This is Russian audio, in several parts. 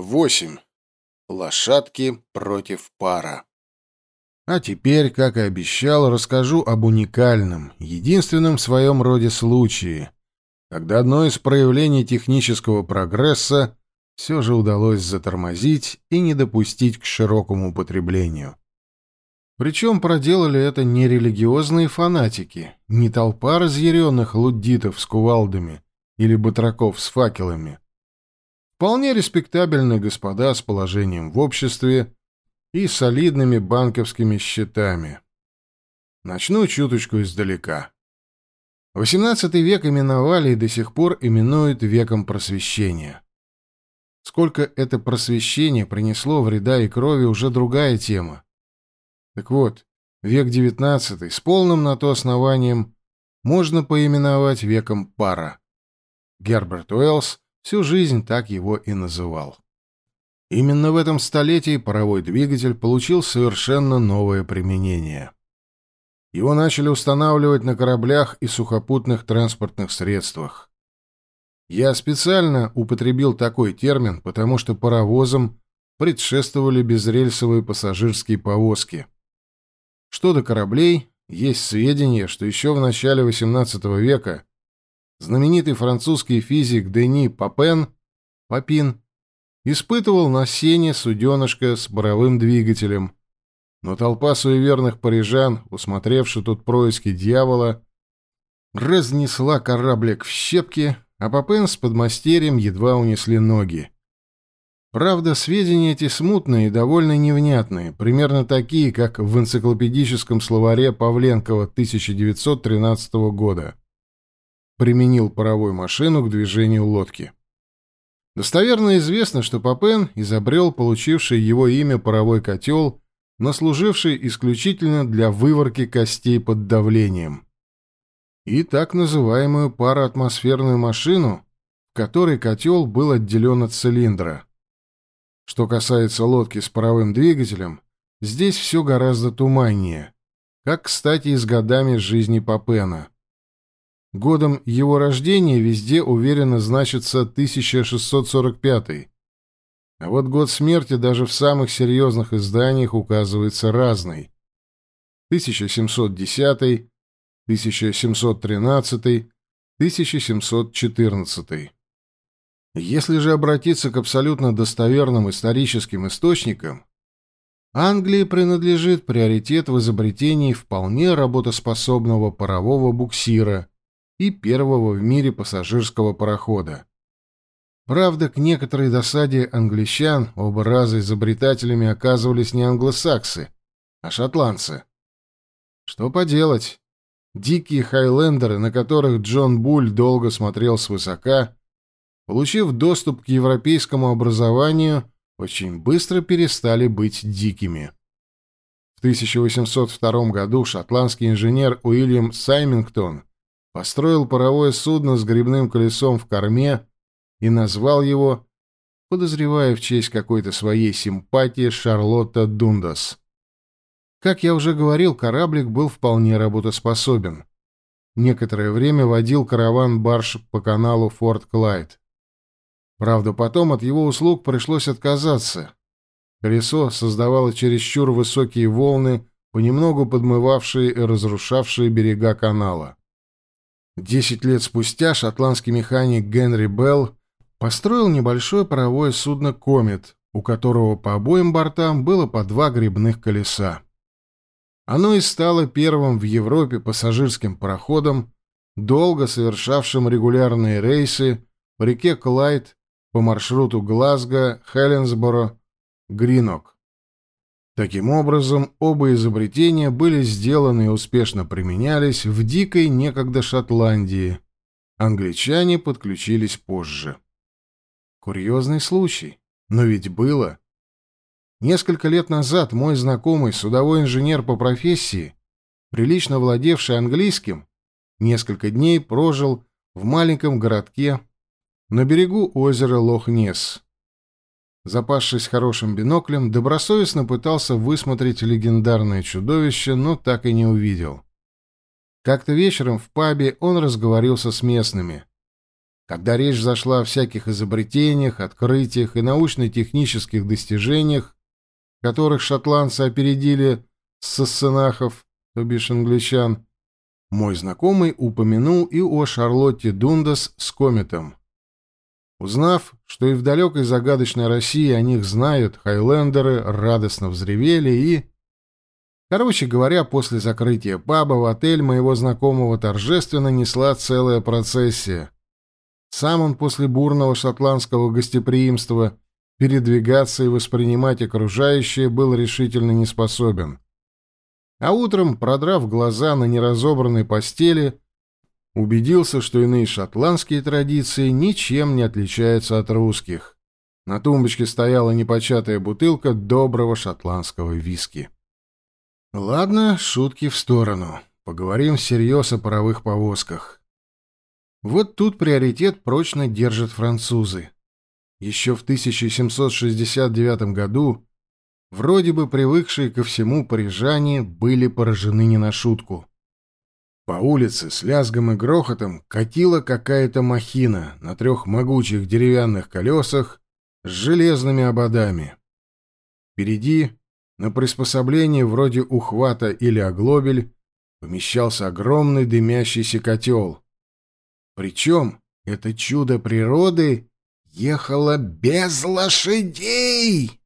8. Лошадки против пара. А теперь, как и обещал, расскажу об уникальном, единственном в своем роде случае, когда одно из проявлений технического прогресса все же удалось затормозить и не допустить к широкому употреблению. Причем проделали это не религиозные фанатики, не толпа разъяренных луддитов с кувалдами или батраков с факелами. Вполне респектабельные господа с положением в обществе и солидными банковскими счетами. Начну чуточку издалека. XVIII век именовали и до сих пор именуют веком просвещения. Сколько это просвещение принесло вреда и крови, уже другая тема. Так вот, век XIX с полным на то основанием можно поименовать веком пара. Герберт Уэллс всю жизнь так его и называл. Именно в этом столетии паровой двигатель получил совершенно новое применение. Его начали устанавливать на кораблях и сухопутных транспортных средствах. Я специально употребил такой термин, потому что паровозам предшествовали безрельсовые пассажирские повозки. Что до кораблей, есть сведения, что еще в начале XVIII века знаменитый французский физик Дени Папен, Папин, испытывал на сене суденышко с паровым двигателем, но толпа суеверных парижан, усмотревши тут происки дьявола, разнесла кораблик в щепки, а Папен с подмастерьем едва унесли ноги. Правда, сведения эти смутные и довольно невнятные, примерно такие, как в энциклопедическом словаре Павленкова 1913 года применил паровую машину к движению лодки. Достоверно известно, что Папен изобрел получивший его имя паровой котел, но служивший исключительно для выворки костей под давлением. И так называемую пароатмосферную машину, в которой котел был отделен от цилиндра. Что касается лодки с паровым двигателем, здесь все гораздо туманнее, как, кстати, и с годами жизни Папена. Годом его рождения везде уверенно значится 1645. А вот год смерти даже в самых серьезных изданиях указывается разный. 1710, 1713, 1714. Если же обратиться к абсолютно достоверным историческим источникам, Англии принадлежит приоритет в изобретении вполне работоспособного парового буксира – и первого в мире пассажирского парохода. Правда, к некоторой досаде англичан оба раза изобретателями оказывались не англосаксы, а шотландцы. Что поделать? Дикие хайлендеры, на которых Джон Буль долго смотрел свысока, получив доступ к европейскому образованию, очень быстро перестали быть дикими. В 1802 году шотландский инженер Уильям Саймингтон построил паровое судно с грибным колесом в корме и назвал его, подозревая в честь какой-то своей симпатии, Шарлотта Дундас. Как я уже говорил, кораблик был вполне работоспособен. Некоторое время водил караван-барж по каналу Форт Клайд. Правда, потом от его услуг пришлось отказаться. Колесо создавало чересчур высокие волны, понемногу подмывавшие и разрушавшие берега канала. Десять лет спустя шотландский механик Генри Белл построил небольшое паровое судно «Комет», у которого по обоим бортам было по два грибных колеса. Оно и стало первым в Европе пассажирским пароходом, долго совершавшим регулярные рейсы по реке Клайд по маршруту Глазго, Хеленсборо, Гринок. Таким образом, оба изобретения были сделаны и успешно применялись в дикой некогда Шотландии. Англичане подключились позже. Курьезный случай. Но ведь было. Несколько лет назад мой знакомый судовой инженер по профессии, прилично владевший английским, несколько дней прожил в маленьком городке на берегу озера Лох-Несс. Запасшись хорошим биноклем, добросовестно пытался высмотреть легендарное чудовище, но так и не увидел. Как-то вечером в пабе он разговорился с местными. Когда речь зашла о всяких изобретениях, открытиях и научно-технических достижениях, которых шотландцы опередили сассенахов, то бишь англичан, мой знакомый упомянул и о Шарлотте Дундас с кометом. Узнав, что и в далекой загадочной России о них знают, хайлендеры радостно взревели и... Короче говоря, после закрытия паба в отель моего знакомого торжественно несла целая процессия. Сам он после бурного шотландского гостеприимства передвигаться и воспринимать окружающее был решительно не способен. А утром, продрав глаза на неразобранной постели, убедился, что иные шотландские традиции ничем не отличаются от русских. На тумбочке стояла непочатая бутылка доброго шотландского виски. Ладно, шутки в сторону. Поговорим всерьез о паровых повозках. Вот тут приоритет прочно держат французы. Еще в 1769 году вроде бы привыкшие ко всему парижане были поражены не на шутку. По улице с лязгом и грохотом катила какая-то махина на трех могучих деревянных колесах с железными ободами. Впереди, на приспособлении вроде ухвата или оглобель, помещался огромный дымящийся котел. Причем это чудо природы ехало без лошадей.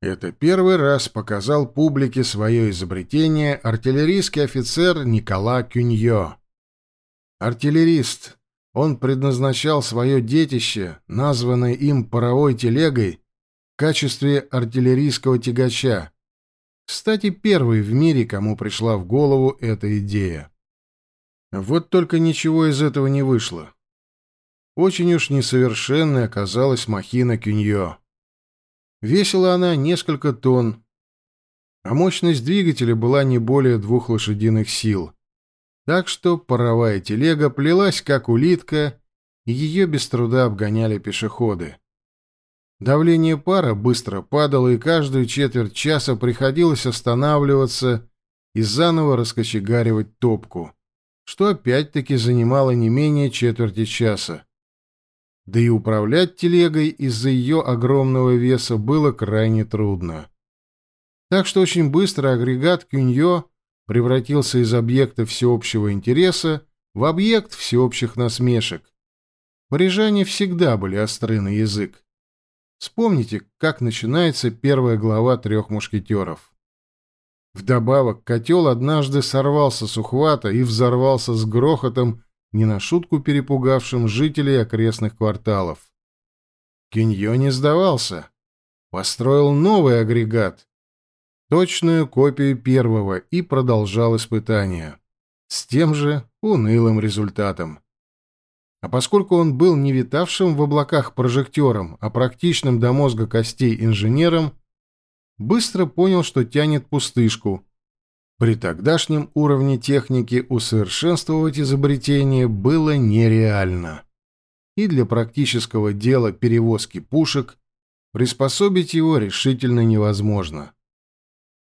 Это первый раз показал публике свое изобретение артиллерийский офицер Никола Кюньо. Артиллерист. Он предназначал свое детище, названное им паровой телегой, в качестве артиллерийского тягача. Кстати, первый в мире, кому пришла в голову эта идея. Вот только ничего из этого не вышло. Очень уж несовершенной оказалась махина Кюньо. Весила она несколько тонн, а мощность двигателя была не более двух лошадиных сил. Так что паровая телега плелась как улитка, и ее без труда обгоняли пешеходы. Давление пара быстро падало, и каждую четверть часа приходилось останавливаться и заново раскочегаривать топку, что опять-таки занимало не менее четверти часа. Да и управлять телегой из-за ее огромного веса было крайне трудно. Так что очень быстро агрегат Кюньо превратился из объекта всеобщего интереса в объект всеобщих насмешек. Парижане всегда были остры на язык. Вспомните, как начинается первая глава «Трех мушкетеров». Вдобавок, котел однажды сорвался с ухвата и взорвался с грохотом не на шутку перепугавшим жителей окрестных кварталов. Киньо не сдавался. Построил новый агрегат, точную копию первого, и продолжал испытания. С тем же унылым результатом. А поскольку он был не витавшим в облаках прожектором, а практичным до мозга костей инженером, быстро понял, что тянет пустышку, при тогдашнем уровне техники усовершенствовать изобретение было нереально. И для практического дела перевозки пушек приспособить его решительно невозможно.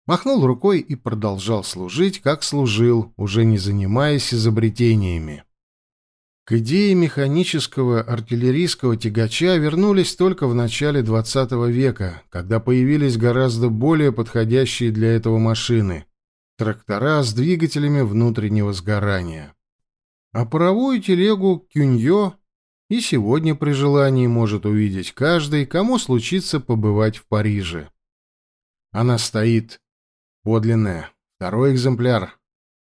Махнул рукой и продолжал служить, как служил, уже не занимаясь изобретениями. К идее механического артиллерийского тягача вернулись только в начале XX века, когда появились гораздо более подходящие для этого машины — трактора с двигателями внутреннего сгорания. А паровую телегу Кюньо и сегодня при желании может увидеть каждый, кому случится побывать в Париже. Она стоит подлинная, второй экземпляр,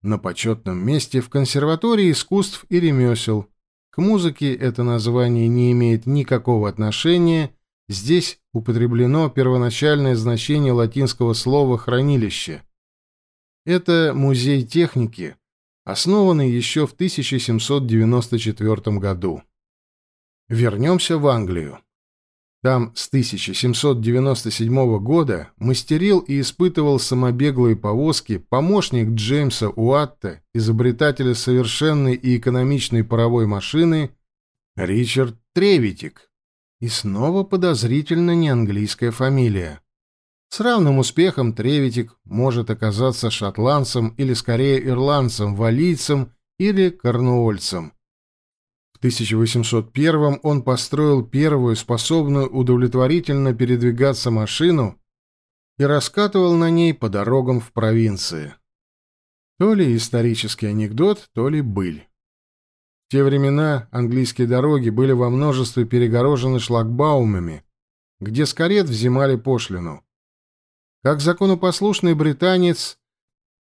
на почетном месте в консерватории искусств и ремесел. К музыке это название не имеет никакого отношения, здесь употреблено первоначальное значение латинского слова «хранилище», это музей техники, основанный еще в 1794 году. Вернемся в Англию. Там с 1797 года мастерил и испытывал самобеглые повозки помощник Джеймса Уатта, изобретателя совершенной и экономичной паровой машины, Ричард Тревитик. И снова подозрительно не английская фамилия. С равным успехом Тревитик может оказаться шотландцем или скорее ирландцем, валийцем или корнуольцем. В 1801 он построил первую способную удовлетворительно передвигаться машину и раскатывал на ней по дорогам в провинции. То ли исторический анекдот, то ли быль. В те времена английские дороги были во множестве перегорожены шлагбаумами, где с карет взимали пошлину. Как законопослушный британец,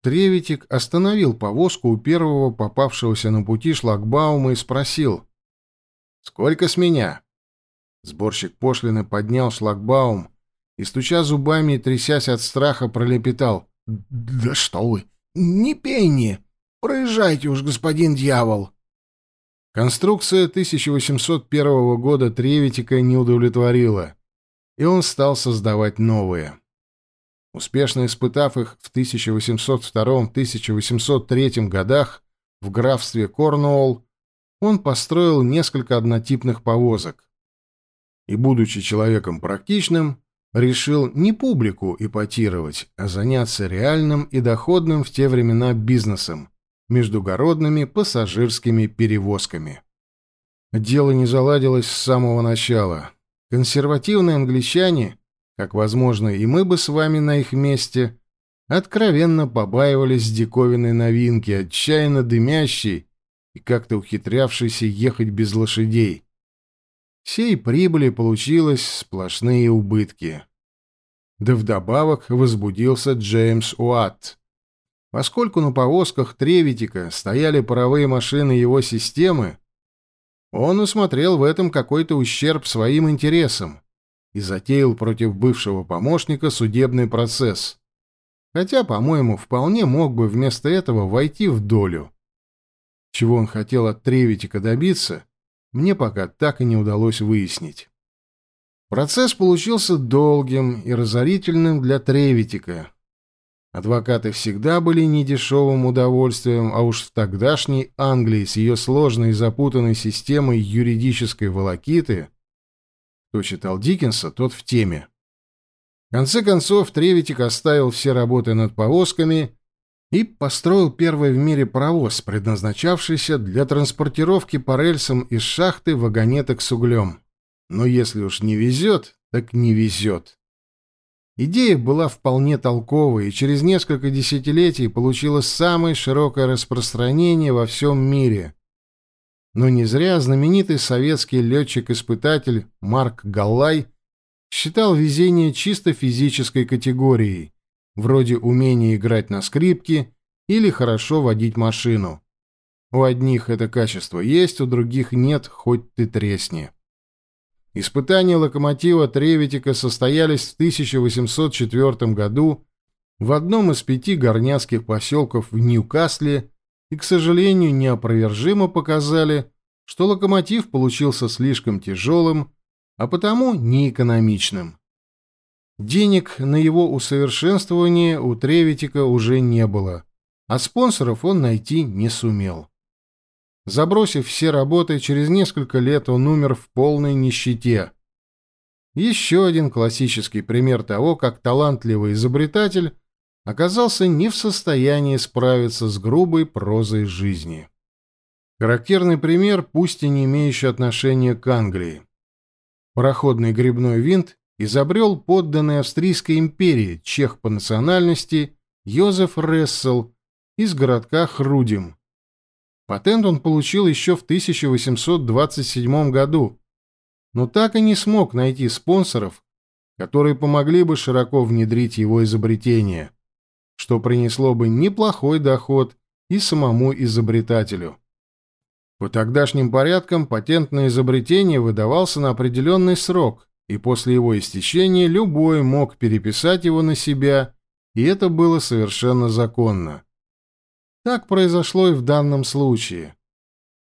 Треветик остановил повозку у первого попавшегося на пути шлагбаума и спросил. «Сколько с меня?» Сборщик пошлины поднял шлагбаум и, стуча зубами и трясясь от страха, пролепетал. «Да что вы! Не пенни! Проезжайте уж, господин дьявол!» Конструкция 1801 года Треветика не удовлетворила, и он стал создавать новые. Успешно испытав их в 1802-1803 годах в графстве Корнуолл, он построил несколько однотипных повозок. И, будучи человеком практичным, решил не публику ипотировать, а заняться реальным и доходным в те времена бизнесом – междугородными пассажирскими перевозками. Дело не заладилось с самого начала. Консервативные англичане как, возможно, и мы бы с вами на их месте, откровенно побаивались диковинной новинки, отчаянно дымящей и как-то ухитрявшейся ехать без лошадей. Всей прибыли получилось сплошные убытки. Да вдобавок возбудился Джеймс Уатт. Поскольку на повозках Тревитика стояли паровые машины его системы, он усмотрел в этом какой-то ущерб своим интересам и затеял против бывшего помощника судебный процесс. Хотя, по-моему, вполне мог бы вместо этого войти в долю. Чего он хотел от Тревитика добиться, мне пока так и не удалось выяснить. Процесс получился долгим и разорительным для Тревитика. Адвокаты всегда были недешевым удовольствием, а уж в тогдашней Англии с ее сложной и запутанной системой юридической волокиты кто читал Диккенса, тот в теме. В конце концов, Тревитик оставил все работы над повозками и построил первый в мире паровоз, предназначавшийся для транспортировки по рельсам из шахты вагонеток с углем. Но если уж не везет, так не везет. Идея была вполне толковой и через несколько десятилетий получила самое широкое распространение во всем мире. Но не зря знаменитый советский летчик-испытатель Марк Галлай считал везение чисто физической категорией, вроде умения играть на скрипке или хорошо водить машину. У одних это качество есть, у других нет, хоть ты тресни. Испытания локомотива Тревитика состоялись в 1804 году в одном из пяти горняцких поселков в Ньюкасле и, к сожалению, неопровержимо показали, что локомотив получился слишком тяжелым, а потому неэкономичным. Денег на его усовершенствование у Тревитика уже не было, а спонсоров он найти не сумел. Забросив все работы, через несколько лет он умер в полной нищете. Еще один классический пример того, как талантливый изобретатель оказался не в состоянии справиться с грубой прозой жизни. Характерный пример, пусть и не имеющий отношения к Англии. Пароходный грибной винт изобрел подданный Австрийской империи, чех по национальности, Йозеф Рессел из городка Хрудим. Патент он получил еще в 1827 году, но так и не смог найти спонсоров, которые помогли бы широко внедрить его изобретение что принесло бы неплохой доход и самому изобретателю. По тогдашним порядкам патент на изобретение выдавался на определенный срок, и после его истечения любой мог переписать его на себя, и это было совершенно законно. Так произошло и в данном случае.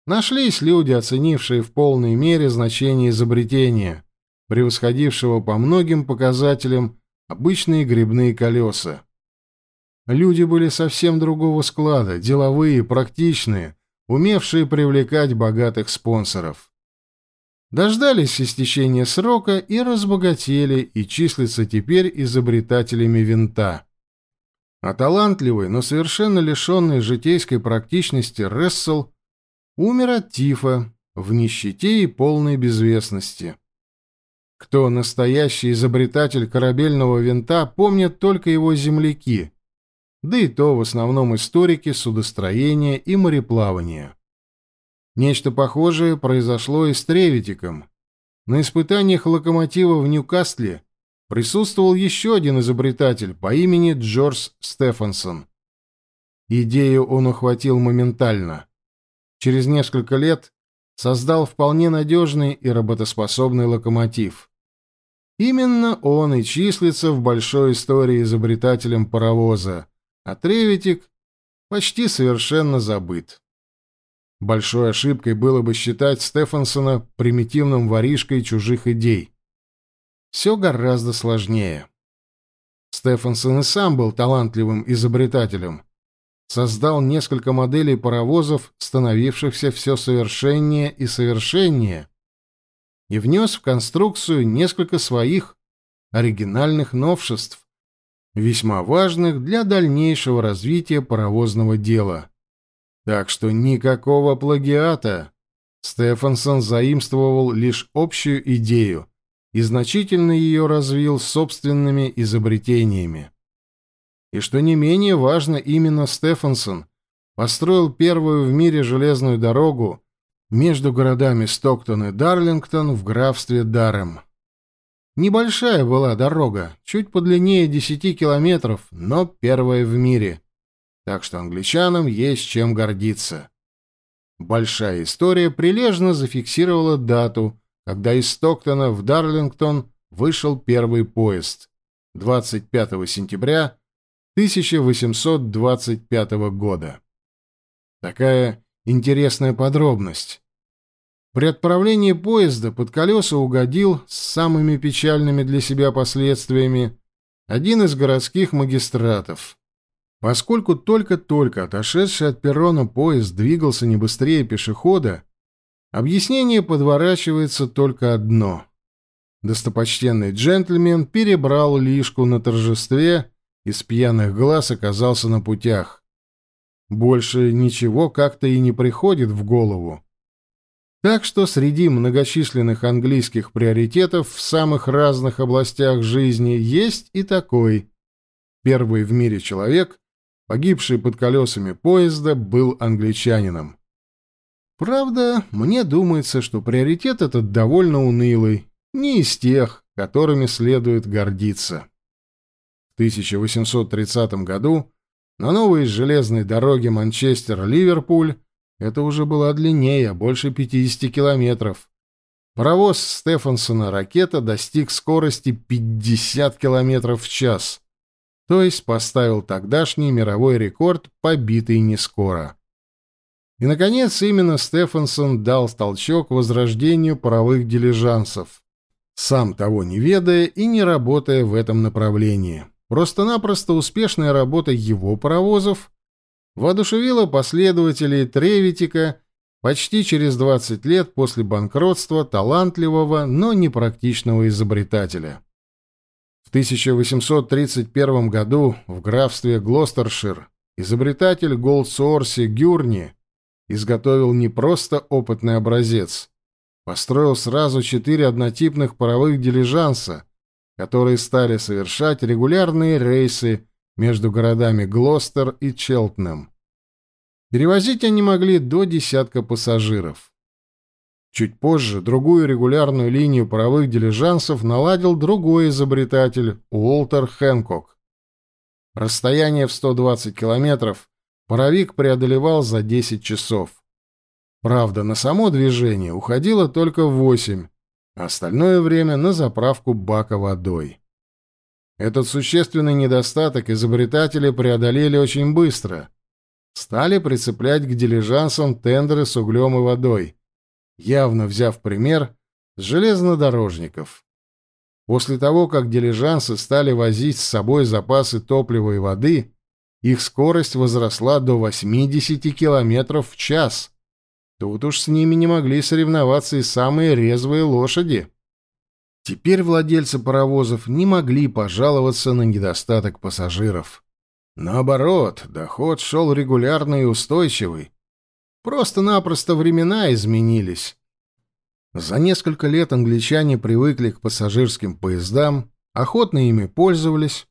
Нашлись люди, оценившие в полной мере значение изобретения, превосходившего по многим показателям обычные грибные колеса. Люди были совсем другого склада, деловые, практичные, умевшие привлекать богатых спонсоров. Дождались истечения срока и разбогатели, и числятся теперь изобретателями винта. А талантливый, но совершенно лишенный житейской практичности Рессел умер от тифа в нищете и полной безвестности. Кто настоящий изобретатель корабельного винта, помнят только его земляки, да и то в основном историки судостроения и мореплавания. Нечто похожее произошло и с Тревитиком. На испытаниях локомотива в Ньюкасле присутствовал еще один изобретатель по имени Джордж Стефансон. Идею он ухватил моментально. Через несколько лет создал вполне надежный и работоспособный локомотив. Именно он и числится в большой истории изобретателем паровоза, а Тревитик почти совершенно забыт. Большой ошибкой было бы считать Стефансона примитивным воришкой чужих идей. Все гораздо сложнее. Стефансон и сам был талантливым изобретателем, создал несколько моделей паровозов, становившихся все совершеннее и совершеннее, и внес в конструкцию несколько своих оригинальных новшеств, весьма важных для дальнейшего развития паровозного дела. Так что никакого плагиата. Стефансон заимствовал лишь общую идею и значительно ее развил собственными изобретениями. И что не менее важно, именно Стефансон построил первую в мире железную дорогу между городами Стоктон и Дарлингтон в графстве Дарем. Небольшая была дорога, чуть подлиннее 10 километров, но первая в мире. Так что англичанам есть чем гордиться. Большая история прилежно зафиксировала дату, когда из Стоктона в Дарлингтон вышел первый поезд 25 сентября 1825 года. Такая интересная подробность. При отправлении поезда под колеса угодил с самыми печальными для себя последствиями один из городских магистратов. Поскольку только-только отошедший от перрона поезд двигался не быстрее пешехода, объяснение подворачивается только одно. Достопочтенный джентльмен перебрал лишку на торжестве из пьяных глаз оказался на путях. Больше ничего как-то и не приходит в голову. Так что среди многочисленных английских приоритетов в самых разных областях жизни есть и такой. Первый в мире человек, погибший под колесами поезда, был англичанином. Правда, мне думается, что приоритет этот довольно унылый, не из тех, которыми следует гордиться. 1830 году на новой железной дороге Манчестер-Ливерпуль это уже была длиннее, больше 50 километров. Паровоз Стефансона «Ракета» достиг скорости 50 километров в час, то есть поставил тогдашний мировой рекорд, побитый не скоро. И, наконец, именно Стефансон дал толчок возрождению паровых дилижансов, сам того не ведая и не работая в этом направлении. Просто-напросто успешная работа его паровозов воодушевила последователей Тревитика почти через 20 лет после банкротства талантливого, но непрактичного изобретателя. В 1831 году в графстве Глостершир изобретатель Голдсуорси Гюрни изготовил не просто опытный образец, построил сразу четыре однотипных паровых дилижанса, которые стали совершать регулярные рейсы между городами Глостер и Челтнем. Перевозить они могли до десятка пассажиров. Чуть позже другую регулярную линию паровых дилижансов наладил другой изобретатель Уолтер Хэнкок. Расстояние в 120 километров паровик преодолевал за 10 часов. Правда, на само движение уходило только 8, остальное время на заправку бака водой. Этот существенный недостаток изобретатели преодолели очень быстро. Стали прицеплять к дилижансам тендеры с углем и водой, явно взяв пример с железнодорожников. После того, как дилижансы стали возить с собой запасы топлива и воды, их скорость возросла до 80 км в час – Тут уж с ними не могли соревноваться и самые резвые лошади. Теперь владельцы паровозов не могли пожаловаться на недостаток пассажиров. Наоборот, доход шел регулярный и устойчивый. Просто-напросто времена изменились, За несколько лет англичане привыкли к пассажирским поездам, охотно ими пользовались.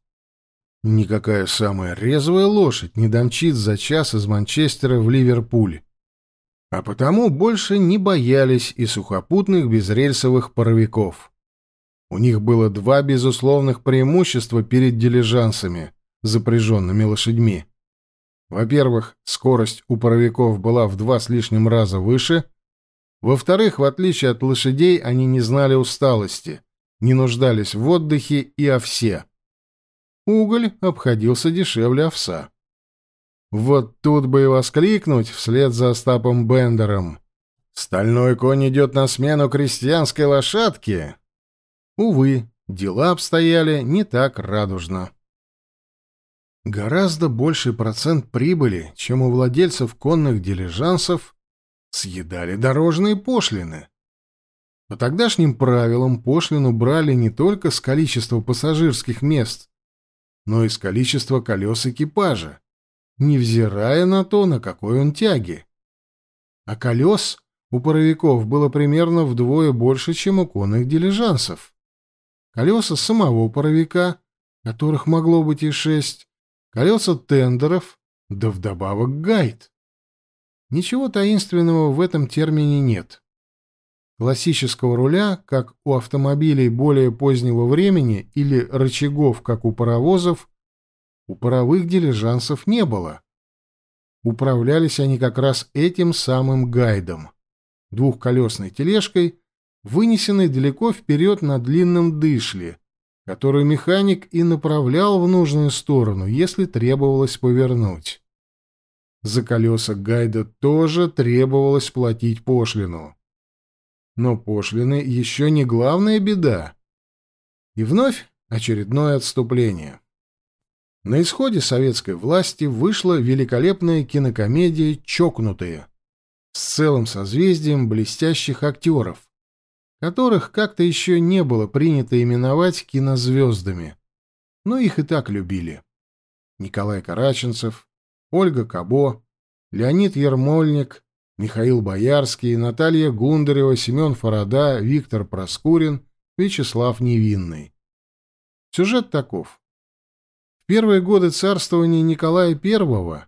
Никакая самая резвая лошадь не домчит за час из Манчестера в Ливерпуль. А потому больше не боялись и сухопутных безрельсовых паровиков. У них было два безусловных преимущества перед дилижансами, запряженными лошадьми. Во-первых, скорость у паровиков была в два с лишним раза выше. Во-вторых, в отличие от лошадей, они не знали усталости, не нуждались в отдыхе и овсе. Уголь обходился дешевле овса. Вот тут бы и воскликнуть вслед за Остапом Бендером. «Стальной конь идет на смену крестьянской лошадке!» Увы, дела обстояли не так радужно. Гораздо больший процент прибыли, чем у владельцев конных дилижансов, съедали дорожные пошлины. По тогдашним правилам пошлину брали не только с количества пассажирских мест, но и с количества колес экипажа, невзирая на то, на какой он тяге. А колес у паровиков было примерно вдвое больше, чем у конных дилижансов. Колеса самого паровика, которых могло быть и шесть, колеса тендеров, да вдобавок гайд. Ничего таинственного в этом термине нет. Классического руля, как у автомобилей более позднего времени, или рычагов, как у паровозов, у паровых дилижансов не было. Управлялись они как раз этим самым гайдом, двухколесной тележкой, вынесенной далеко вперед на длинном дышле, которую механик и направлял в нужную сторону, если требовалось повернуть. За колеса гайда тоже требовалось платить пошлину. Но пошлины еще не главная беда. И вновь очередное отступление. На исходе советской власти вышла великолепная кинокомедия «Чокнутые» с целым созвездием блестящих актеров, которых как-то еще не было принято именовать кинозвездами, но их и так любили. Николай Караченцев, Ольга Кабо, Леонид Ермольник, Михаил Боярский, Наталья Гундарева, Семен Фарада, Виктор Проскурин, Вячеслав Невинный. Сюжет таков. В первые годы царствования Николая I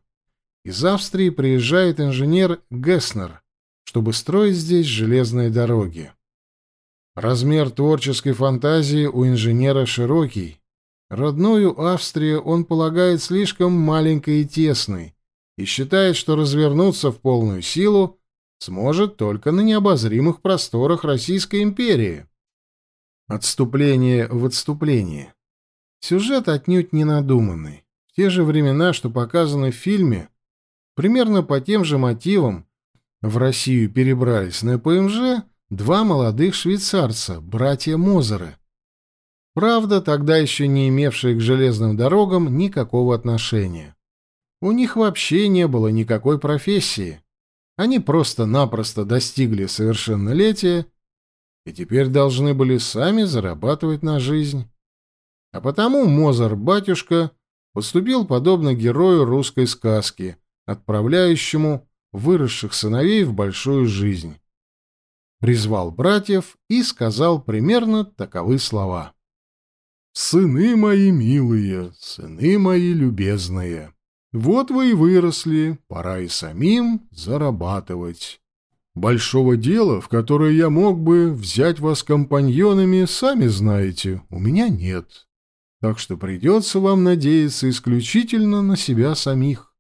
из Австрии приезжает инженер Гесснер, чтобы строить здесь железные дороги. Размер творческой фантазии у инженера широкий. Родную Австрию он полагает слишком маленькой и тесной и считает, что развернуться в полную силу сможет только на необозримых просторах Российской империи. Отступление в отступлении. Сюжет отнюдь не надуманный. В те же времена, что показано в фильме, примерно по тем же мотивам в Россию перебрались на ПМЖ два молодых швейцарца, братья Мозеры. Правда, тогда еще не имевшие к железным дорогам никакого отношения. У них вообще не было никакой профессии. Они просто-напросто достигли совершеннолетия и теперь должны были сами зарабатывать на жизнь. А потому Мозар-батюшка поступил подобно герою русской сказки, отправляющему выросших сыновей в большую жизнь призвал братьев и сказал примерно таковы слова. «Сыны мои милые, сыны мои любезные, вот вы и выросли, пора и самим зарабатывать. Большого дела, в которое я мог бы взять вас компаньонами, сами знаете, у меня нет. Так что придется вам надеяться исключительно на себя самих.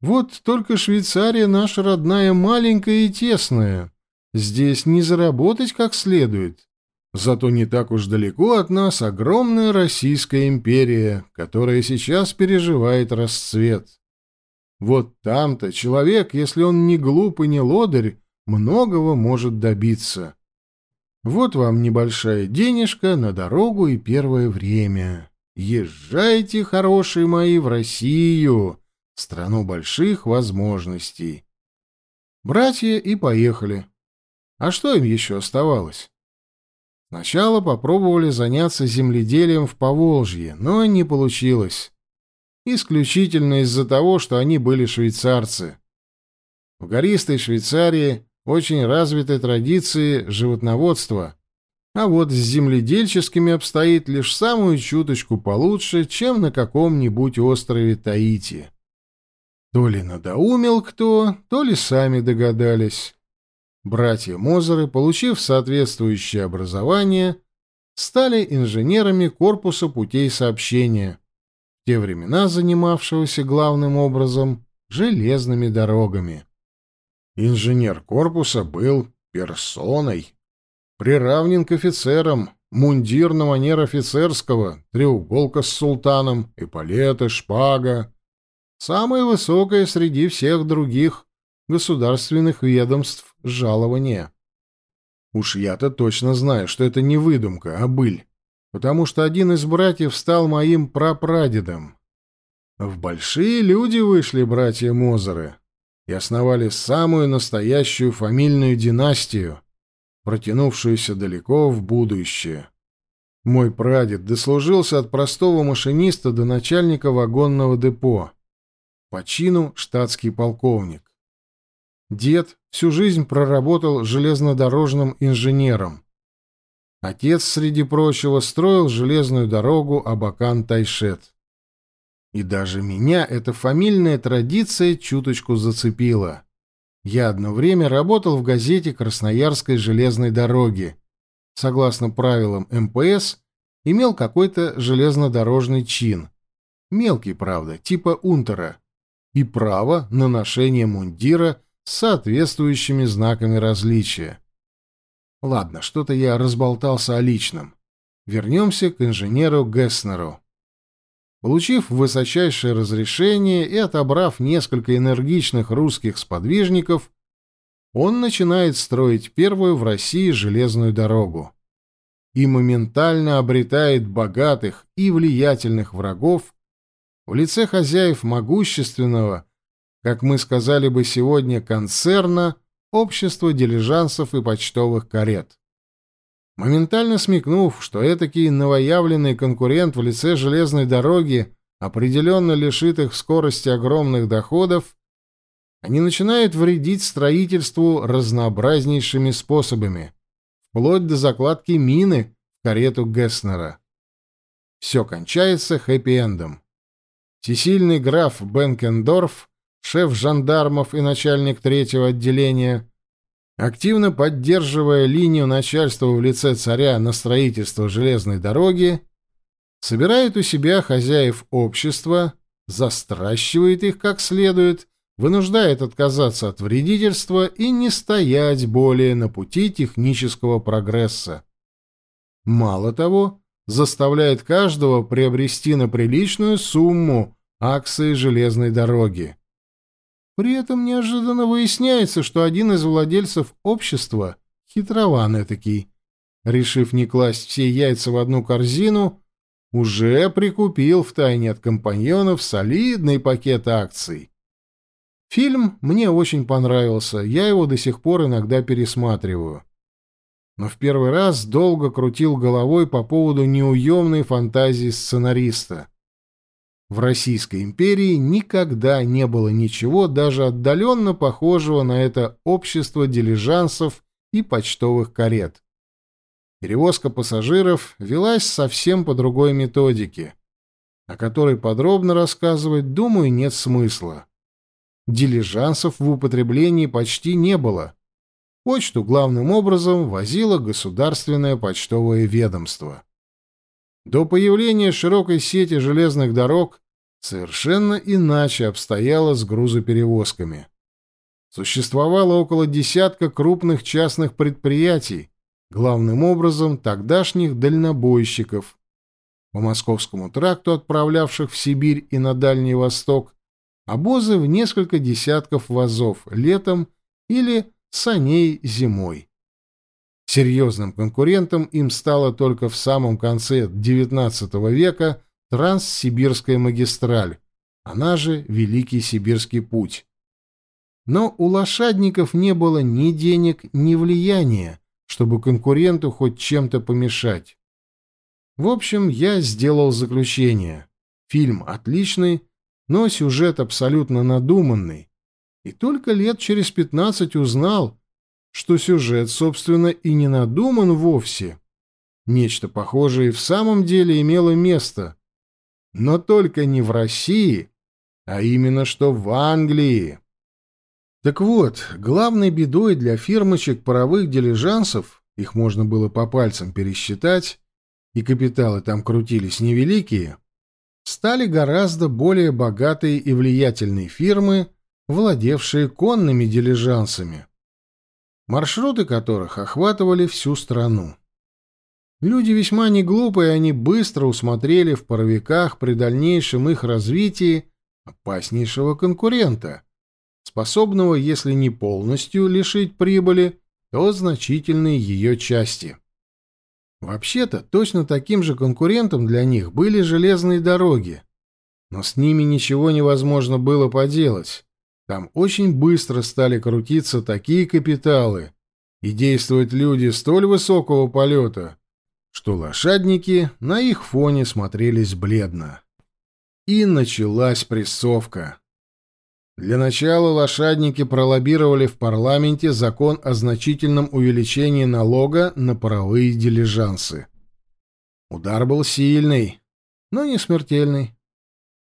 Вот только Швейцария наша родная маленькая и тесная» Здесь не заработать как следует. Зато не так уж далеко от нас огромная Российская империя, которая сейчас переживает расцвет. Вот там-то человек, если он не глуп и не лодырь, многого может добиться. Вот вам небольшая денежка на дорогу и первое время. Езжайте, хорошие мои, в Россию, страну больших возможностей. Братья и поехали. А что им еще оставалось? Сначала попробовали заняться земледелием в Поволжье, но не получилось. Исключительно из-за того, что они были швейцарцы. В гористой Швейцарии очень развитой традиции животноводства, а вот с земледельческими обстоит лишь самую чуточку получше, чем на каком-нибудь острове Таити. То ли надоумел кто, то ли сами догадались. Братья Мозеры, получив соответствующее образование, стали инженерами корпуса путей сообщения, в те времена занимавшегося главным образом железными дорогами. Инженер корпуса был персоной, приравнен к офицерам, мундир на манер офицерского, треуголка с султаном, эполеты, шпага. Самое высокое среди всех других государственных ведомств жалование. Уж я-то точно знаю, что это не выдумка, а быль, потому что один из братьев стал моим прапрадедом. В большие люди вышли братья Мозеры и основали самую настоящую фамильную династию, протянувшуюся далеко в будущее. Мой прадед дослужился от простого машиниста до начальника вагонного депо. По чину штатский полковник. Дед всю жизнь проработал железнодорожным инженером. Отец, среди прочего, строил железную дорогу Абакан-Тайшет. И даже меня эта фамильная традиция чуточку зацепила. Я одно время работал в газете Красноярской железной дороги. Согласно правилам МПС, имел какой-то железнодорожный чин. Мелкий, правда, типа унтера. И право на ношение мундира с соответствующими знаками различия. Ладно, что-то я разболтался о личном. Вернемся к инженеру Гесснеру. Получив высочайшее разрешение и отобрав несколько энергичных русских сподвижников, он начинает строить первую в России железную дорогу и моментально обретает богатых и влиятельных врагов в лице хозяев могущественного, как мы сказали бы сегодня, концерна общества дилижансов и почтовых карет. Моментально смекнув, что этакий новоявленный конкурент в лице железной дороги определенно лишит их скорости огромных доходов, они начинают вредить строительству разнообразнейшими способами, вплоть до закладки мины в карету Гесснера. Все кончается хэппи-эндом. Всесильный граф Бенкендорф, шеф жандармов и начальник третьего отделения, активно поддерживая линию начальства в лице царя на строительство железной дороги, собирает у себя хозяев общества, застращивает их как следует, вынуждает отказаться от вредительства и не стоять более на пути технического прогресса. Мало того, заставляет каждого приобрести на приличную сумму акции железной дороги. При этом неожиданно выясняется, что один из владельцев общества — хитрован этакий. Решив не класть все яйца в одну корзину, уже прикупил втайне от компаньонов солидный пакет акций. Фильм мне очень понравился, я его до сих пор иногда пересматриваю. Но в первый раз долго крутил головой по поводу неуемной фантазии сценариста — в Российской империи никогда не было ничего даже отдаленно похожего на это общество дилижансов и почтовых карет. Перевозка пассажиров велась совсем по другой методике, о которой подробно рассказывать, думаю, нет смысла. Дилижансов в употреблении почти не было. Почту главным образом возило государственное почтовое ведомство. До появления широкой сети железных дорог совершенно иначе обстояло с грузоперевозками. Существовало около десятка крупных частных предприятий, главным образом тогдашних дальнобойщиков, по Московскому тракту отправлявших в Сибирь и на Дальний Восток, обозы в несколько десятков вазов летом или саней зимой. Серьезным конкурентом им стало только в самом конце XIX века Транссибирская магистраль, она же Великий Сибирский путь. Но у лошадников не было ни денег, ни влияния, чтобы конкуренту хоть чем-то помешать. В общем, я сделал заключение. Фильм отличный, но сюжет абсолютно надуманный. И только лет через пятнадцать узнал, что сюжет, собственно, и не надуман вовсе. Нечто похожее в самом деле имело место. Но только не в России, а именно что в Англии. Так вот, главной бедой для фирмочек паровых дилижансов, их можно было по пальцам пересчитать, и капиталы там крутились невеликие, стали гораздо более богатые и влиятельные фирмы, владевшие конными дилижансами, маршруты которых охватывали всю страну. Люди весьма неглупые, они быстро усмотрели в паровиках при дальнейшем их развитии опаснейшего конкурента, способного, если не полностью лишить прибыли, то значительной ее части. Вообще-то, точно таким же конкурентом для них были железные дороги, но с ними ничего невозможно было поделать. Там очень быстро стали крутиться такие капиталы и действовать люди столь высокого полета, что лошадники на их фоне смотрелись бледно. И началась прессовка. Для начала лошадники пролоббировали в парламенте закон о значительном увеличении налога на паровые дилижансы. Удар был сильный, но не смертельный.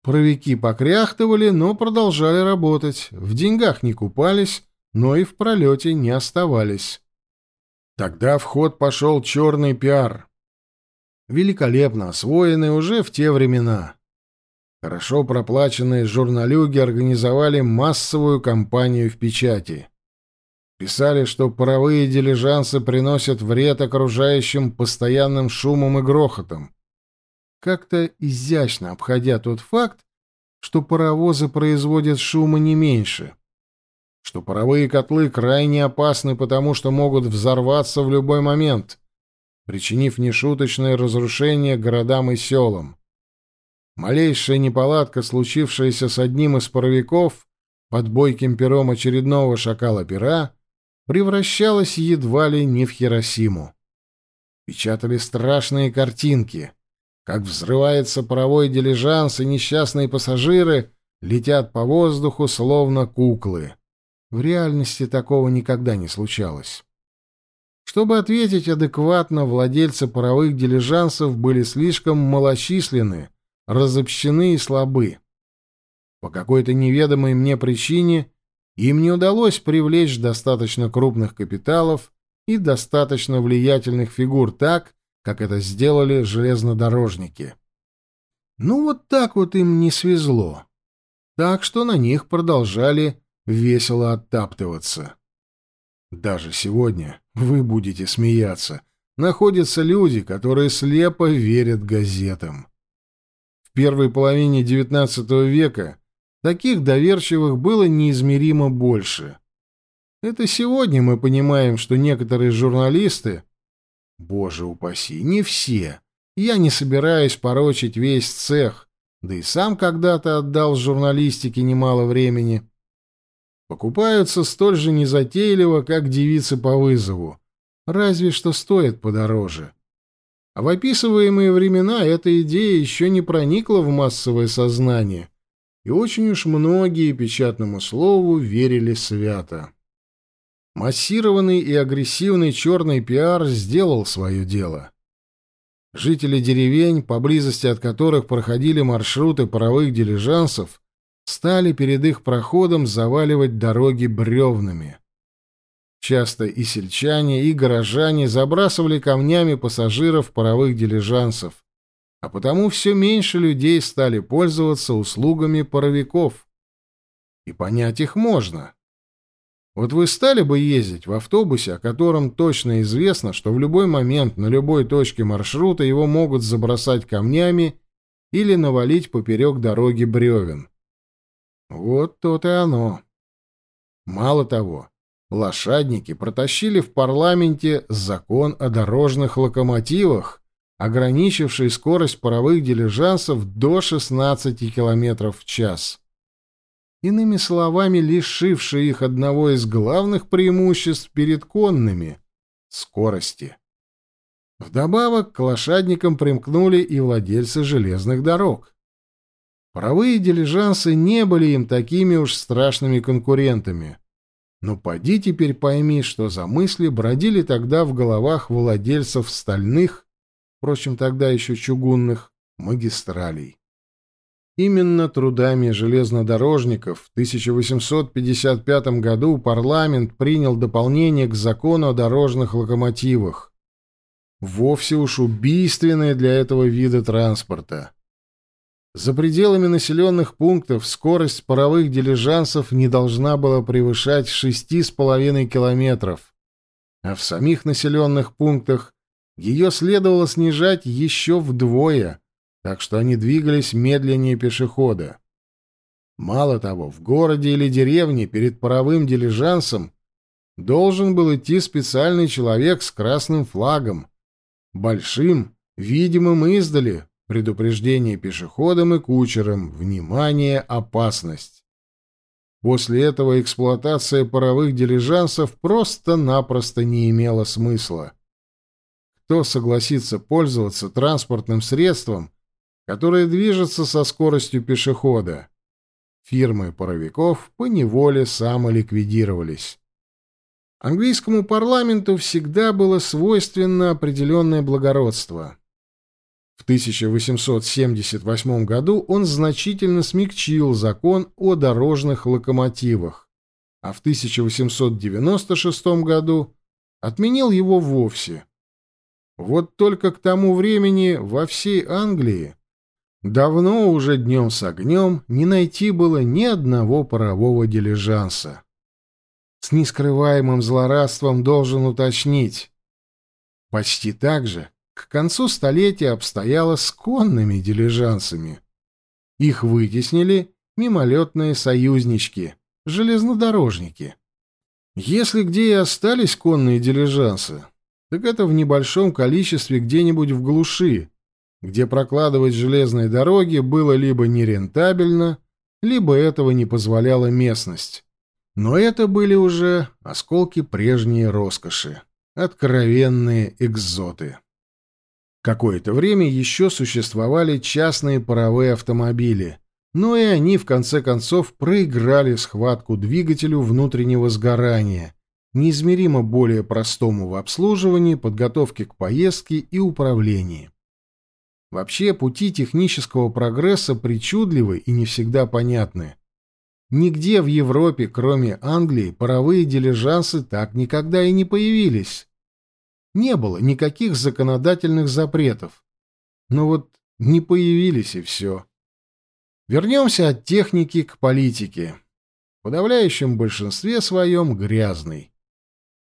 Паровики покряхтывали, но продолжали работать, в деньгах не купались, но и в пролете не оставались. Тогда в ход пошел черный пиар. Великолепно освоенный уже в те времена. Хорошо проплаченные журналюги организовали массовую кампанию в печати. Писали, что паровые дилижансы приносят вред окружающим постоянным шумом и грохотом. Как-то изящно обходя тот факт, что паровозы производят шума не меньше. Что паровые котлы крайне опасны, потому что могут взорваться в любой момент, причинив нешуточное разрушение городам и селам. Малейшая неполадка, случившаяся с одним из паровиков под бойким пером очередного шакала-пера, превращалась едва ли не в Хиросиму. Печатали страшные картинки, как взрывается паровой дилижанс, и несчастные пассажиры летят по воздуху, словно куклы. В реальности такого никогда не случалось. Чтобы ответить адекватно, владельцы паровых дилижансов были слишком малочисленны, разобщены и слабы. По какой-то неведомой мне причине им не удалось привлечь достаточно крупных капиталов и достаточно влиятельных фигур так, как это сделали железнодорожники. Ну вот так вот им не свезло. Так что на них продолжали весело оттаптываться. Даже сегодня, вы будете смеяться, находятся люди, которые слепо верят газетам первой половине XIX века таких доверчивых было неизмеримо больше. Это сегодня мы понимаем, что некоторые журналисты, боже упаси, не все, я не собираюсь порочить весь цех, да и сам когда-то отдал журналистике немало времени, покупаются столь же незатейливо, как девицы по вызову, разве что стоят подороже. А в описываемые времена эта идея еще не проникла в массовое сознание, и очень уж многие печатному слову верили свято. Массированный и агрессивный черный пиар сделал свое дело. Жители деревень, поблизости от которых проходили маршруты паровых дилижансов, стали перед их проходом заваливать дороги бревнами. Часто и сельчане, и горожане забрасывали камнями пассажиров паровых дилижансов, а потому все меньше людей стали пользоваться услугами паровиков. И понять их можно. Вот вы стали бы ездить в автобусе, о котором точно известно, что в любой момент на любой точке маршрута его могут забросать камнями или навалить поперек дороги бревен. Вот то-то и оно. Мало того, лошадники протащили в парламенте закон о дорожных локомотивах, ограничивший скорость паровых дилижансов до 16 км в час. Иными словами, лишивший их одного из главных преимуществ перед конными — скорости. Вдобавок к лошадникам примкнули и владельцы железных дорог. Паровые дилижансы не были им такими уж страшными конкурентами — Но поди теперь пойми, что за мысли бродили тогда в головах владельцев стальных, впрочем, тогда еще чугунных, магистралей. Именно трудами железнодорожников в 1855 году парламент принял дополнение к закону о дорожных локомотивах, вовсе уж убийственное для этого вида транспорта. За пределами населенных пунктов скорость паровых дилижансов не должна была превышать 6,5 километров, а в самих населенных пунктах ее следовало снижать еще вдвое, так что они двигались медленнее пешехода. Мало того, в городе или деревне перед паровым дилижансом должен был идти специальный человек с красным флагом, большим, видимым издали, Предупреждение пешеходам и кучерам. Внимание, опасность. После этого эксплуатация паровых дилижансов просто-напросто не имела смысла. Кто согласится пользоваться транспортным средством, которое движется со скоростью пешехода? Фирмы паровиков поневоле самоликвидировались. Английскому парламенту всегда было свойственно определенное благородство. В 1878 году он значительно смягчил закон о дорожных локомотивах, а в 1896 году отменил его вовсе. Вот только к тому времени во всей Англии давно уже днем с огнем не найти было ни одного парового дилижанса. С нескрываемым злорадством должен уточнить. Почти так же, к концу столетия обстояло с конными дилижансами. Их вытеснили мимолетные союзнички, железнодорожники. Если где и остались конные дилижансы, так это в небольшом количестве где-нибудь в глуши, где прокладывать железные дороги было либо нерентабельно, либо этого не позволяла местность. Но это были уже осколки прежней роскоши, откровенные экзоты. Какое-то время еще существовали частные паровые автомобили, но и они, в конце концов, проиграли схватку двигателю внутреннего сгорания, неизмеримо более простому в обслуживании, подготовке к поездке и управлении. Вообще, пути технического прогресса причудливы и не всегда понятны. Нигде в Европе, кроме Англии, паровые дилижансы так никогда и не появились не было никаких законодательных запретов. Но вот не появились и все. Вернемся от техники к политике. В подавляющем большинстве своем грязный.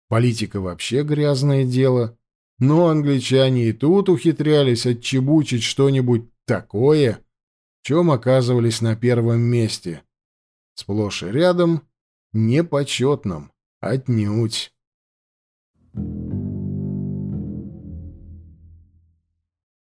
Политика вообще грязное дело. Но англичане и тут ухитрялись отчебучить что-нибудь такое, в чем оказывались на первом месте. Сплошь и рядом, непочетном, отнюдь. Thank you.